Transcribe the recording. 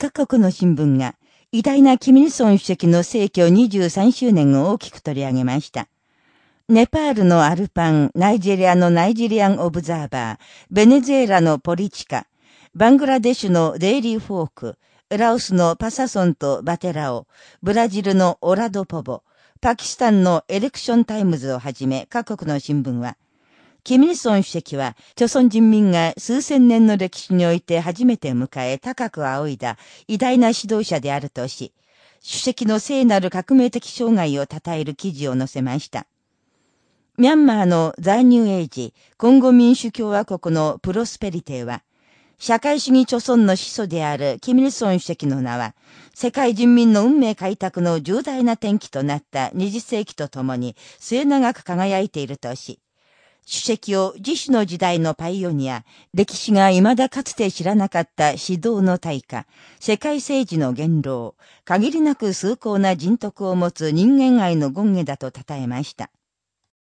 各国の新聞が、偉大なキムイルソン主席の逝去23周年を大きく取り上げました。ネパールのアルパン、ナイジェリアのナイジェリアンオブザーバー、ベネズエラのポリチカ、バングラデシュのデイリーフォーク、ラオスのパサソンとパテトラオ、ブラジルのオラドポボ、パキスタンのエレクションタイムズをはじめ各国の新聞は、キムイルソン主席は、朝鮮人民が数千年の歴史において初めて迎え高く仰いだ偉大な指導者であるとし、主席の聖なる革命的障害を称える記事を載せました。ミャンマーの在入エイジ、コンゴ民主共和国のプロスペリティは、社会主義著村の始祖であるキミルソン主席の名は、世界人民の運命開拓の重大な転機となった20世紀とともに末永く輝いているとし、主席を自主の時代のパイオニア、歴史が未だかつて知らなかった指導の大化、世界政治の元老、限りなく崇高な人徳を持つ人間愛の権下だと称えました。